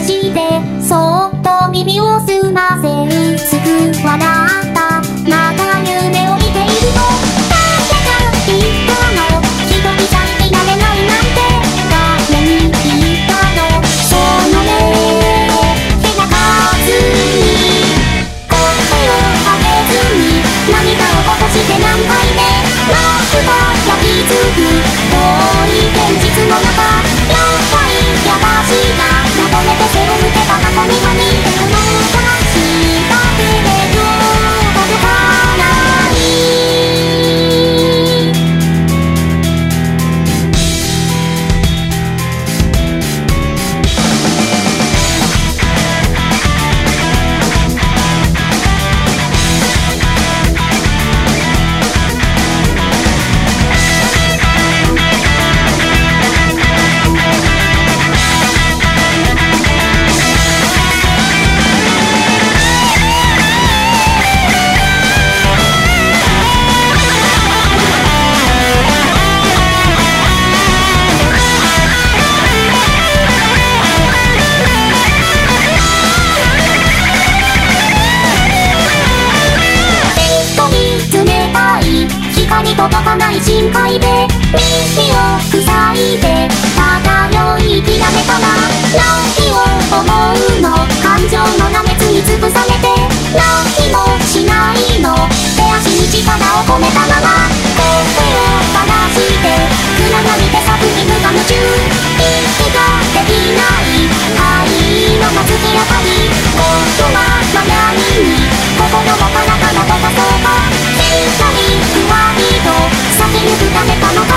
してそっと耳を澄ませる。救わな届かない深海で耳を塞いで漂いきらめたら何を思うの感情の羅列に潰されて何もしないの手足に力を込めたまま声を放して暗闇で作品が夢中息ができない灰色の月明かり僕度は悩みに心も体も溶かそうか。誰かの